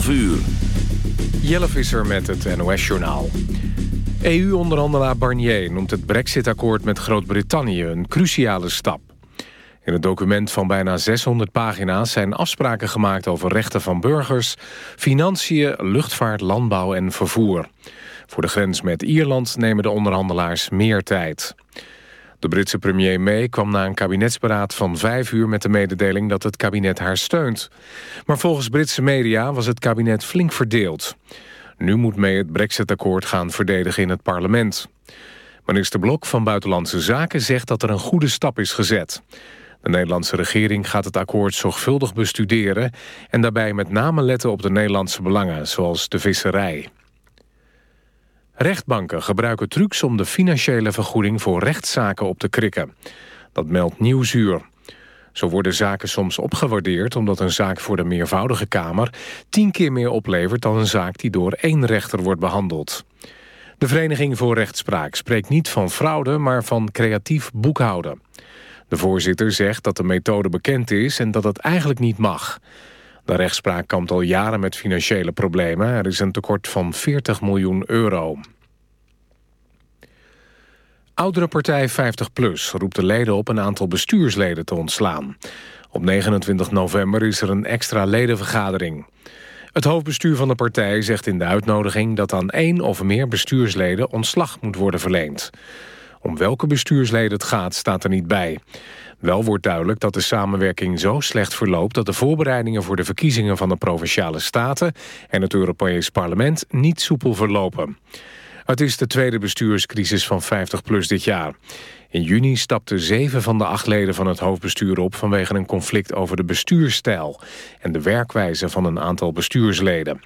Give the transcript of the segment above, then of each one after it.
12 uur. Jelle Visser met het NOS-journaal. EU-onderhandelaar Barnier noemt het brexit-akkoord met Groot-Brittannië een cruciale stap. In het document van bijna 600 pagina's zijn afspraken gemaakt over rechten van burgers, financiën, luchtvaart, landbouw en vervoer. Voor de grens met Ierland nemen de onderhandelaars meer tijd. De Britse premier May kwam na een kabinetsberaad van vijf uur met de mededeling dat het kabinet haar steunt. Maar volgens Britse media was het kabinet flink verdeeld. Nu moet May het brexit-akkoord gaan verdedigen in het parlement. Minister Blok van Buitenlandse Zaken zegt dat er een goede stap is gezet. De Nederlandse regering gaat het akkoord zorgvuldig bestuderen... en daarbij met name letten op de Nederlandse belangen, zoals de visserij. Rechtbanken gebruiken trucs om de financiële vergoeding voor rechtszaken op te krikken. Dat meldt Nieuwsuur. Zo worden zaken soms opgewaardeerd omdat een zaak voor de meervoudige kamer tien keer meer oplevert dan een zaak die door één rechter wordt behandeld. De Vereniging voor Rechtspraak spreekt niet van fraude, maar van creatief boekhouden. De voorzitter zegt dat de methode bekend is en dat het eigenlijk niet mag. De rechtspraak kampt al jaren met financiële problemen. Er is een tekort van 40 miljoen euro. Oudere partij 50PLUS roept de leden op een aantal bestuursleden te ontslaan. Op 29 november is er een extra ledenvergadering. Het hoofdbestuur van de partij zegt in de uitnodiging... dat aan één of meer bestuursleden ontslag moet worden verleend. Om welke bestuursleden het gaat, staat er niet bij. Wel wordt duidelijk dat de samenwerking zo slecht verloopt... dat de voorbereidingen voor de verkiezingen van de Provinciale Staten... en het Europees Parlement niet soepel verlopen. Het is de tweede bestuurscrisis van 50PLUS dit jaar. In juni stapten zeven van de acht leden van het hoofdbestuur op... vanwege een conflict over de bestuurstijl... en de werkwijze van een aantal bestuursleden.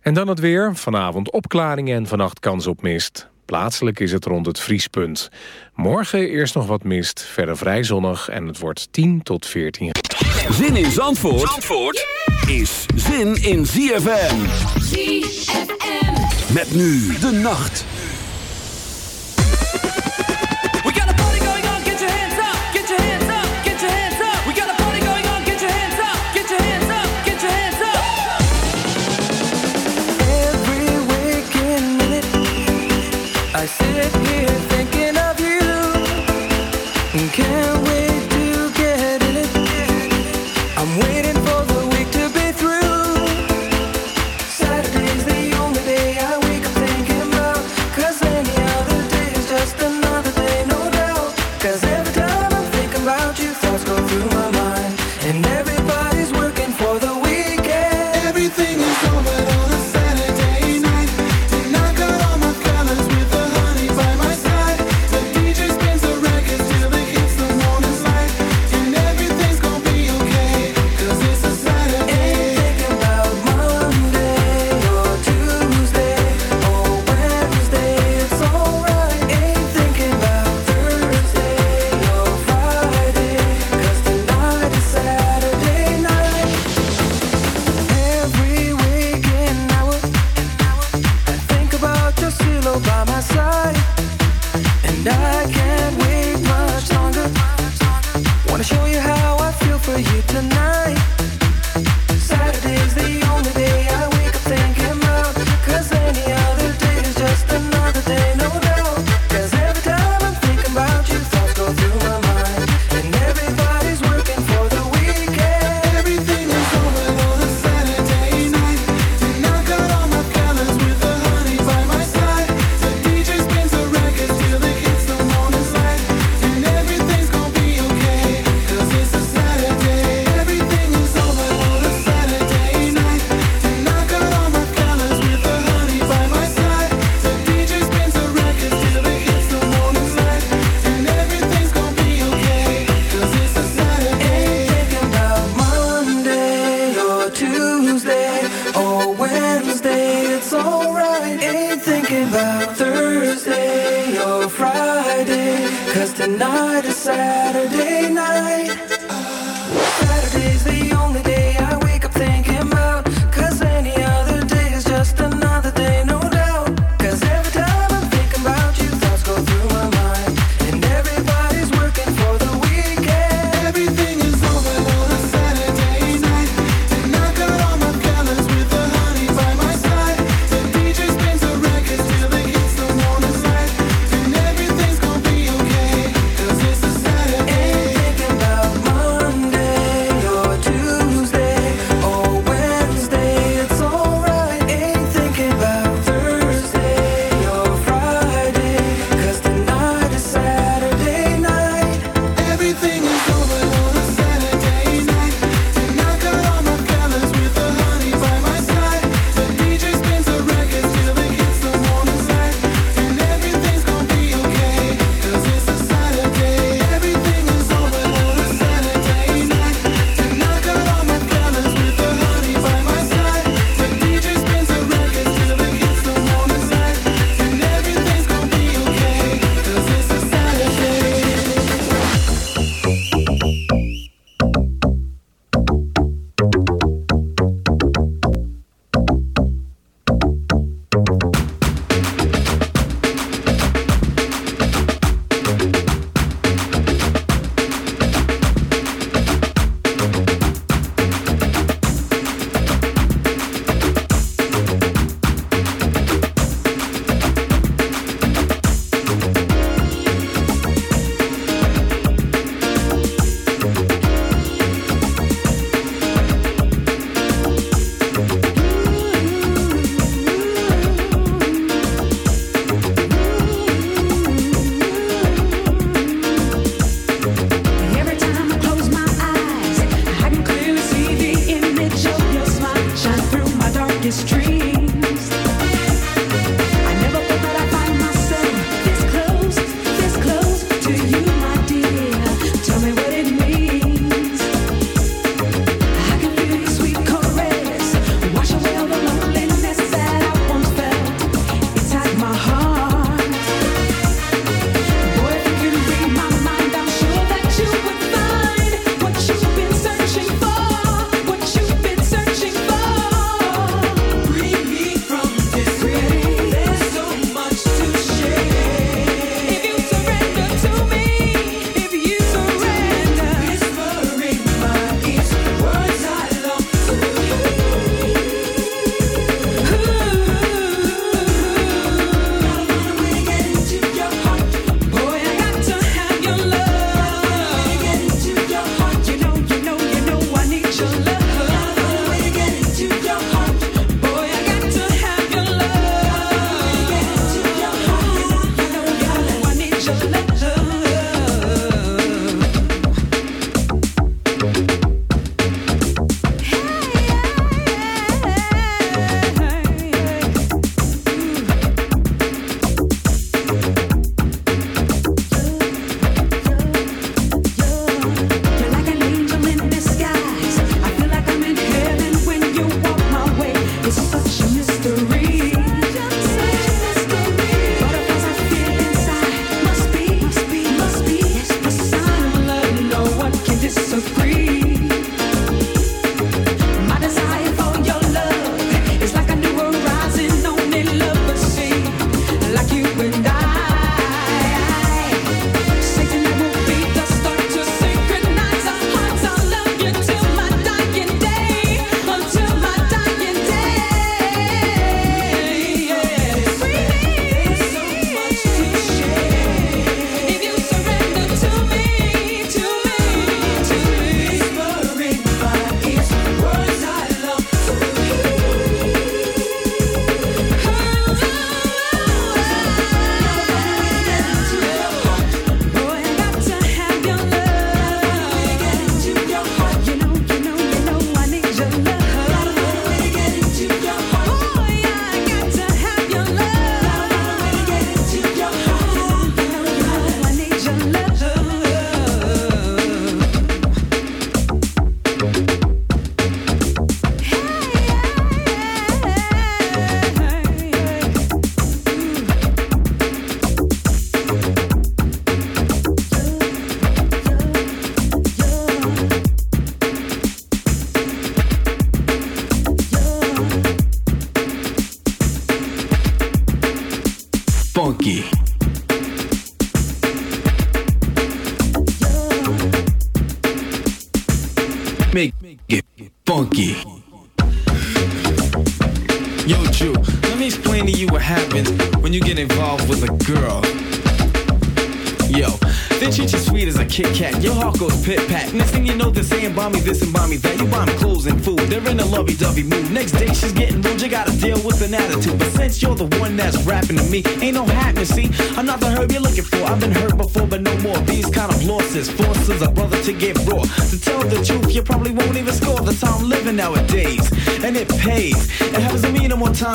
En dan het weer. Vanavond opklaringen en vannacht kans op mist. Plaatselijk is het rond het vriespunt. Morgen eerst nog wat mist, verder vrij zonnig en het wordt 10 tot 14. Zin in Zandvoort, Zandvoort is zin in ZFM. ZFM. Met nu de nacht. vai ser.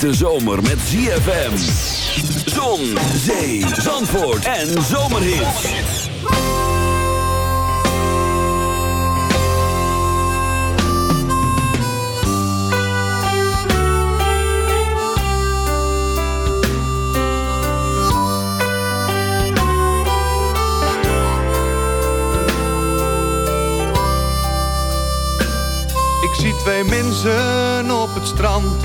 hete zomer met ZFM. Zon, zee, zandvoort en zomerhit. Ik zie twee mensen op het strand,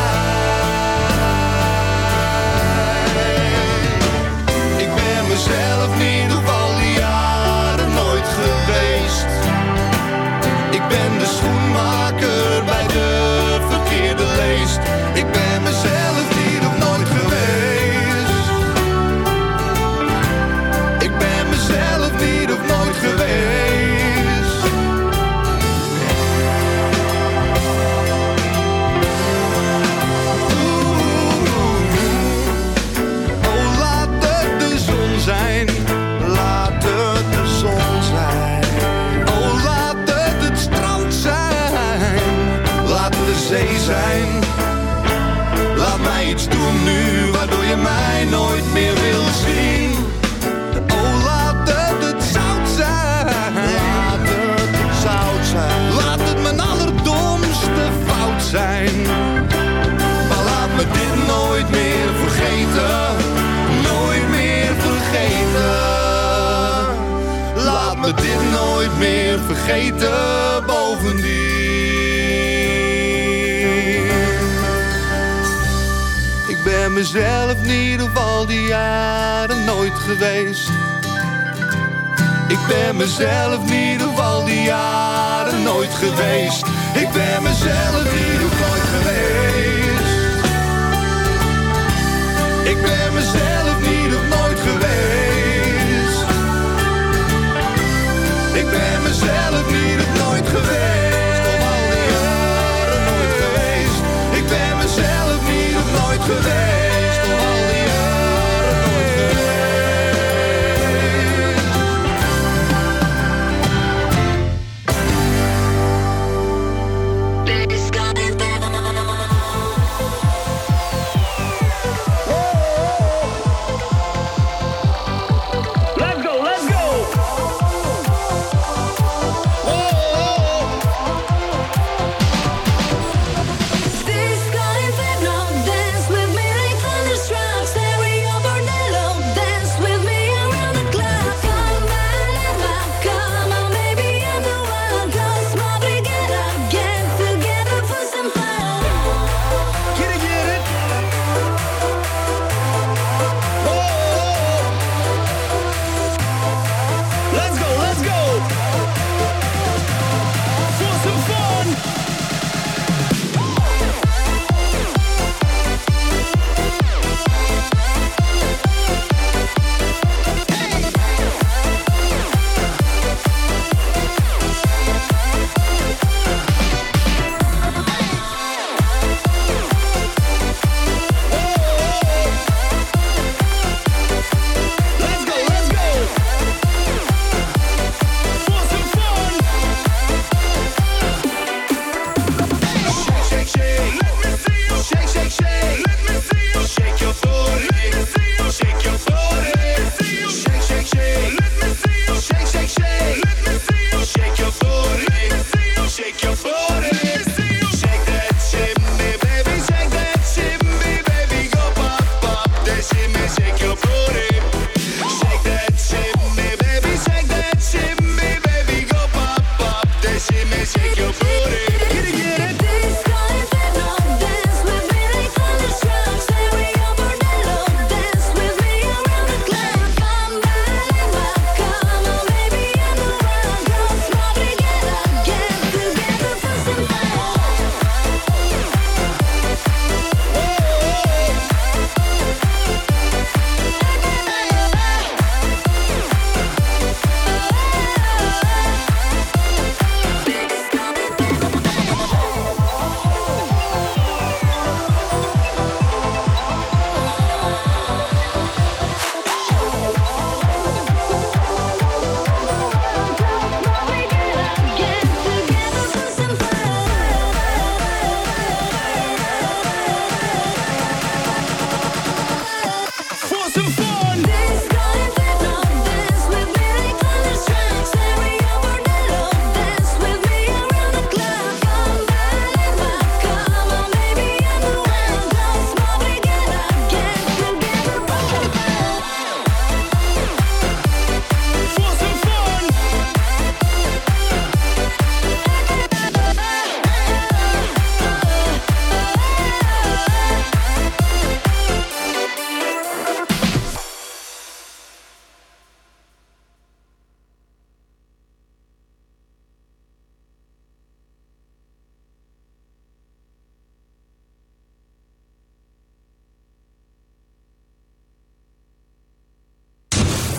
We dit nooit meer vergeten bovendien. Ik ben mezelf niet ieder al die jaren nooit geweest. Ik ben mezelf niet ieder al die jaren nooit geweest. Ik ben mezelf niet.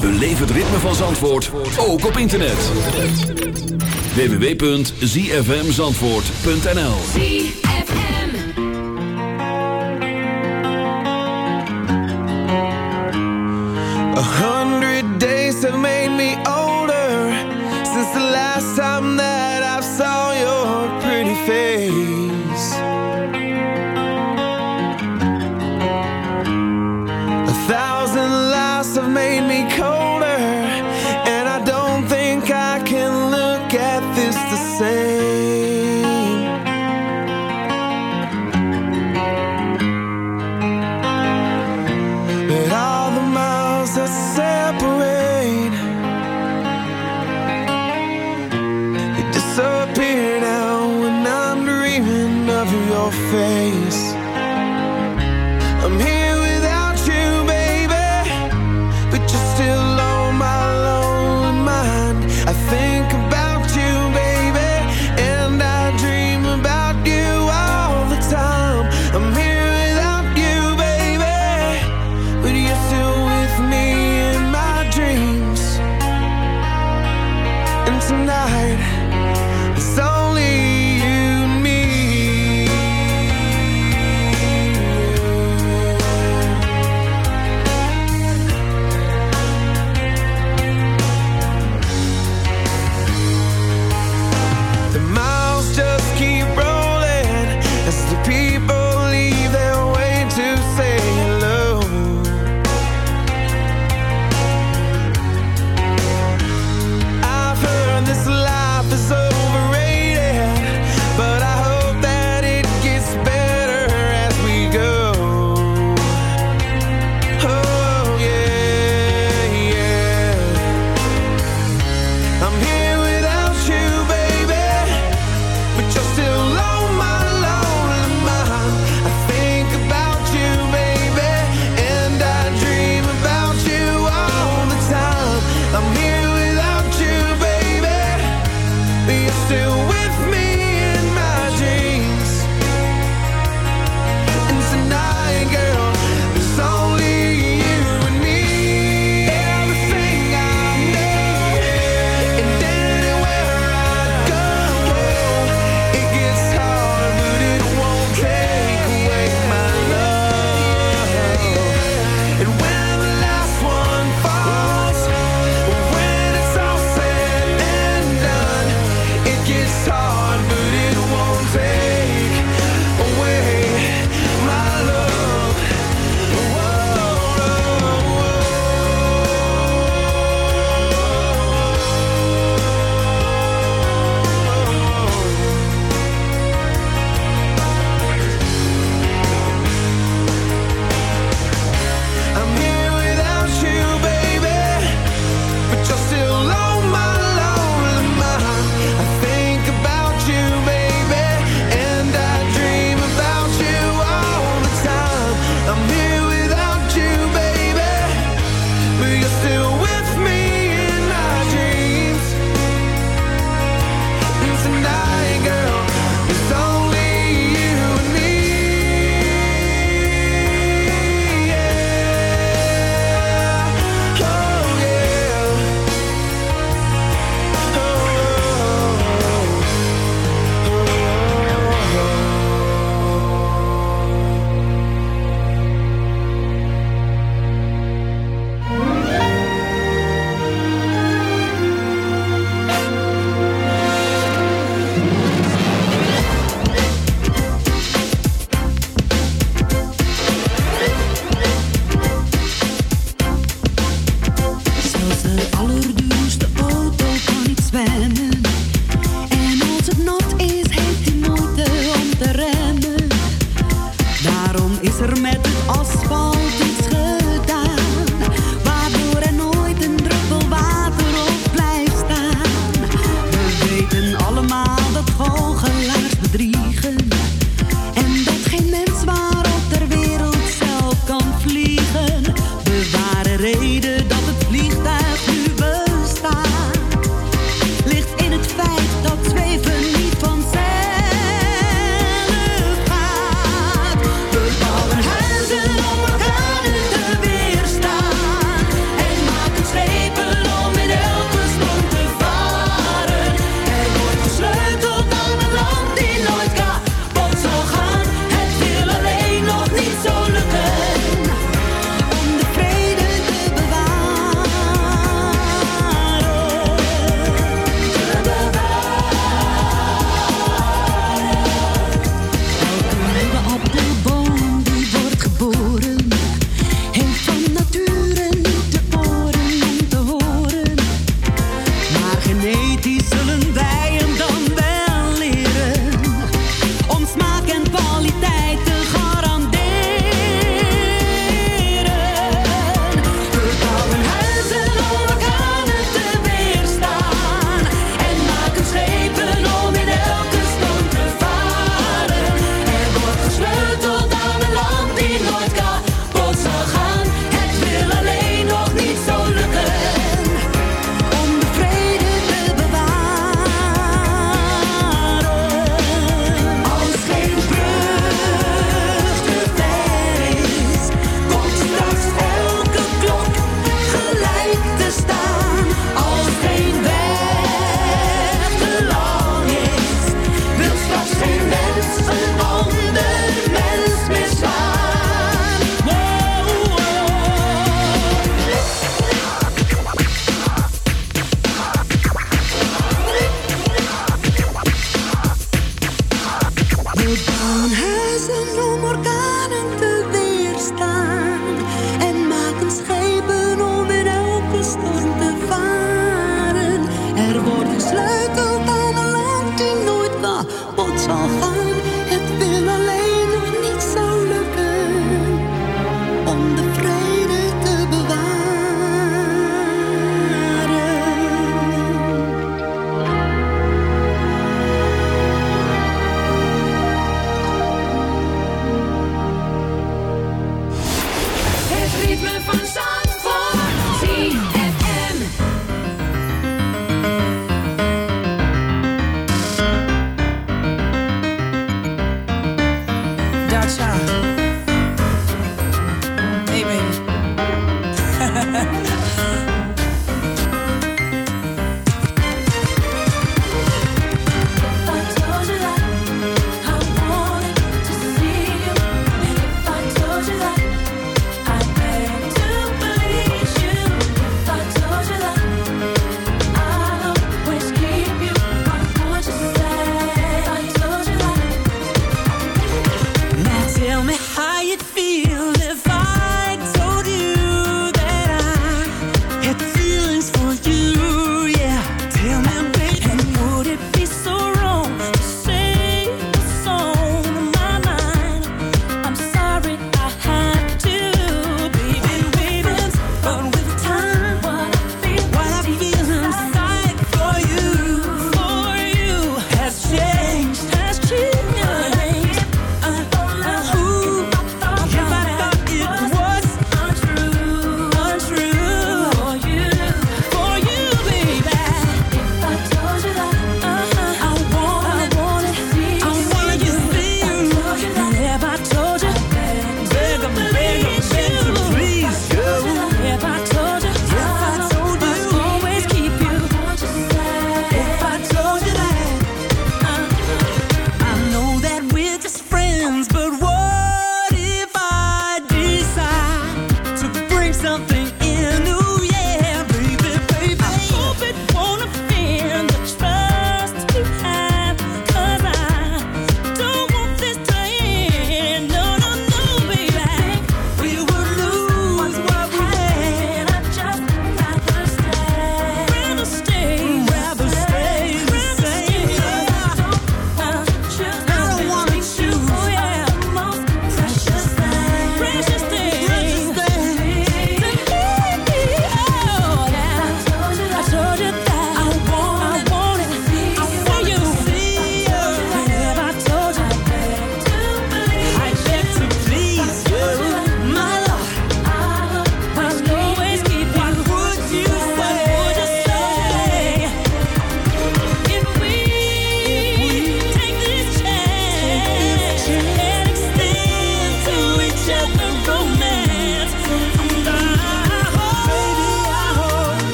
Beleef het ritme van Zandvoort, ook op internet. www.zfmzandvoort.nl A hundred days have made me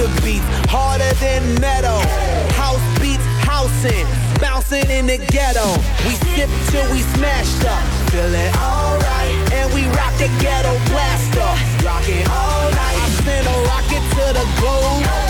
Buddha beats, harder than metal. House beats, housing, bouncing in the ghetto. We sip till we smashed up, feeling alright. And we rock the ghetto blaster, rocking all night. I send a rocket to the globe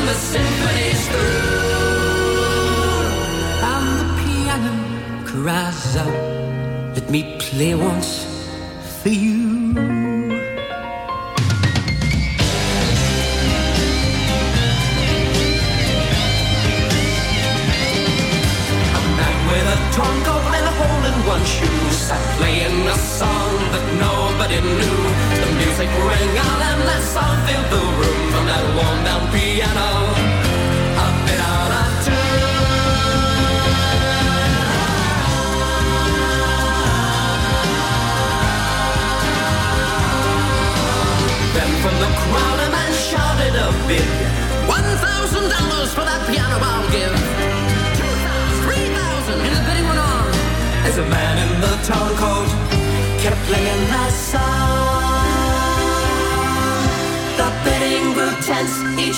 the symphony's through. And the piano cries out, let me play once for you. And a hole in one shoe sat playing a song that nobody knew. Music rang out and that song filled the room from that worn down piano. A bit out of Then from the crowd a man shouted a bid. One thousand dollars for that piano I'll give. Two thousand, three thousand, and the bidding went on. As a man in the town coat kept playing that song.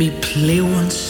me play once